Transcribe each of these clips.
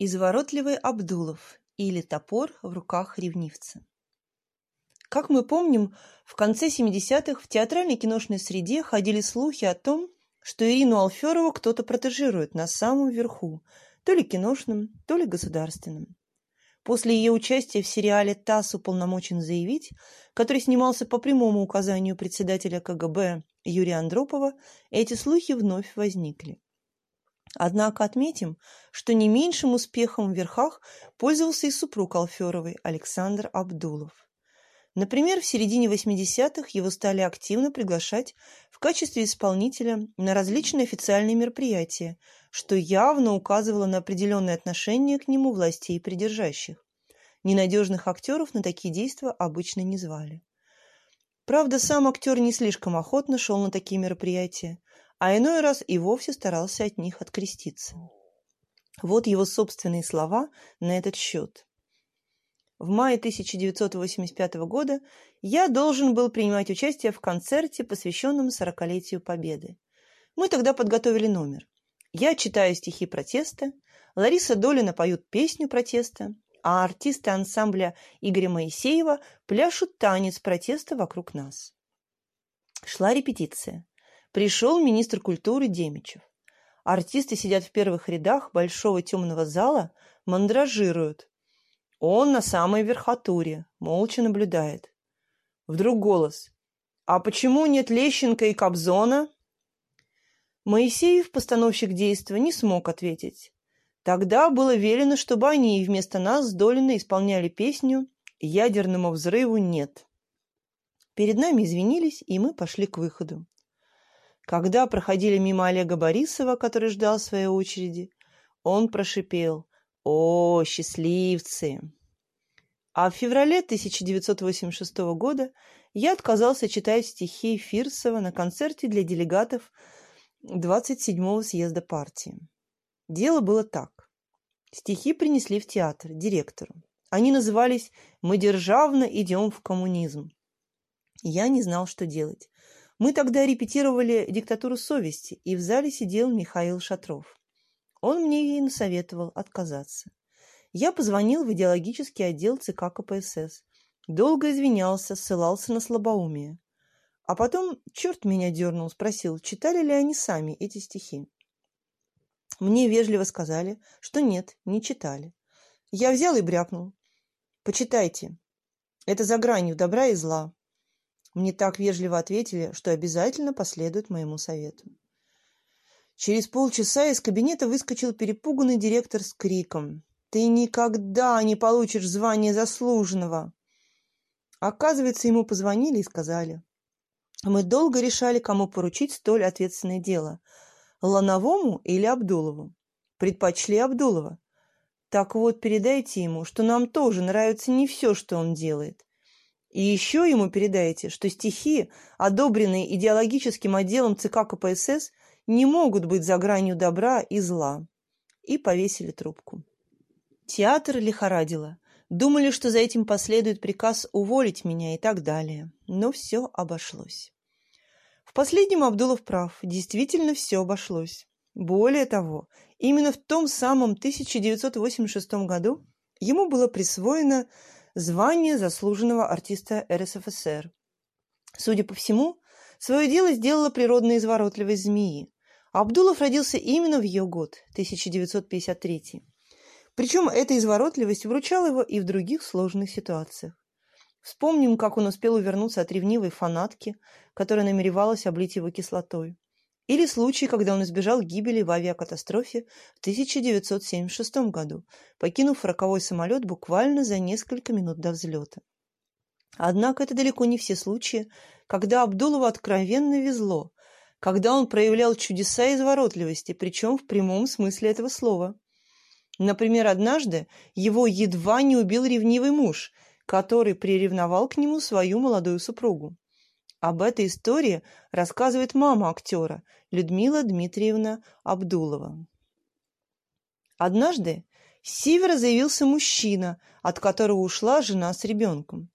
Изворотливый Абдулов или топор в руках ревнивца. Как мы помним, в конце 70-х в театральной киношной среде ходили слухи о том, что Ирину Алферову кто-то протежирует на самом верху, то ли киношным, то ли государственным. После ее участия в сериале «ТАСС уполномочен заявить», который снимался по прямому указанию председателя КГБ Юрия Андропова, эти слухи вновь возникли. Однако отметим, что не меньшим успехом в верхах пользовался и супруг Алферовой Александр Абдулов. Например, в середине 80-х его стали активно приглашать в качестве исполнителя на различные официальные мероприятия, что явно указывало на определенное отношение к нему властей придержащих. Ненадежных актеров на такие действия обычно не звали. Правда, сам актер не слишком охотно шел на такие мероприятия, а иной раз и вовсе старался от них откреститься. Вот его собственные слова на этот счет. В мае 1985 года я должен был принимать участие в концерте, посвященном сорокалетию Победы. Мы тогда подготовили номер. Я читаю стихи протеста, Лариса Долина поют песню протеста, а артисты ансамбля Игоря Моисеева пляшут танец протеста вокруг нас. Шла репетиция. Пришел министр культуры Демичев. Артисты сидят в первых рядах большого темного зала, мандражируют. Он на самой верхотуре, молча наблюдает. Вдруг голос. «А почему нет Лещенко и Кобзона?» Моисеев, постановщик действия, не смог ответить. Тогда было велено, чтобы они вместо нас с Долиной исполняли песню «Ядерному взрыву нет». Перед нами извинились, и мы пошли к выходу. Когда проходили мимо Олега Борисова, который ждал своей очереди, он прошипел «О, счастливцы!». А в феврале 1986 года я отказался читать стихи Фирсова на концерте для делегатов 27-го съезда партии. Дело было так. Стихи принесли в театр директору. Они назывались «Мы державно идем в коммунизм». Я не знал, что делать. Мы тогда репетировали «Диктатуру совести», и в зале сидел Михаил Шатров. Он мне ей насоветовал отказаться. Я позвонил в идеологический отдел ЦК КПСС. Долго извинялся, ссылался на слабоумие. А потом черт меня дернул, спросил, читали ли они сами эти стихи. Мне вежливо сказали, что нет, не читали. Я взял и брякнул. Почитайте. Это за гранью добра и зла. Мне так вежливо ответили, что обязательно последуют моему совету. Через полчаса из кабинета выскочил перепуганный директор с криком. «Ты никогда не получишь звание заслуженного!» Оказывается, ему позвонили и сказали. Мы долго решали, кому поручить столь ответственное дело – Лановому или Абдулову. Предпочли Абдулова. Так вот, передайте ему, что нам тоже нравится не все, что он делает. И еще ему передайте, что стихи, одобренные идеологическим отделом ЦК КПСС, не могут быть за гранью добра и зла. И повесили трубку. Театр лихорадило. Думали, что за этим последует приказ уволить меня и так далее. Но все обошлось. В последнем Абдулов прав. Действительно все обошлось. Более того, именно в том самом 1986 году ему было присвоено звание заслуженного артиста РСФСР. Судя по всему, свое дело сделала природная изворотливость змеи. Абдулов родился именно в ее год, 1953. Причем эта изворотливость вручала его и в других сложных ситуациях. Вспомним, как он успел увернуться от ревнивой фанатки, которая намеревалась облить его кислотой. Или случай, когда он избежал гибели в авиакатастрофе в 1976 году, покинув роковой самолет буквально за несколько минут до взлета. Однако это далеко не все случаи, когда Абдулову откровенно везло, когда он проявлял чудеса изворотливости, причем в прямом смысле этого слова. Например, однажды его едва не убил ревнивый муж, который приревновал к нему свою молодую супругу. Об этой истории рассказывает мама актера Людмила Дмитриевна Абдулова. Однажды с севера заявился мужчина, от которого ушла жена с ребенком.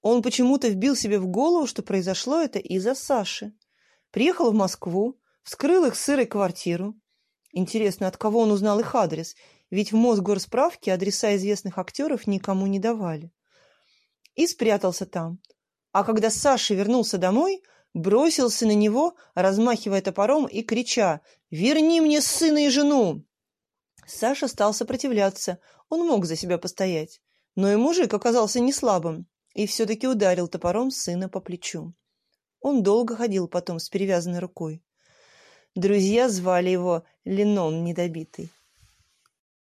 Он почему-то вбил себе в голову, что произошло это из-за Саши. Приехал в Москву, вскрыл их сырой квартиру. Интересно, от кого он узнал их адрес ведь в Мосгорсправке адреса известных актеров никому не давали. И спрятался там. А когда Саша вернулся домой, бросился на него, размахивая топором и крича «Верни мне сына и жену!». Саша стал сопротивляться, он мог за себя постоять. Но и мужик оказался не слабым и все-таки ударил топором сына по плечу. Он долго ходил потом с перевязанной рукой. Друзья звали его Ленон недобитый.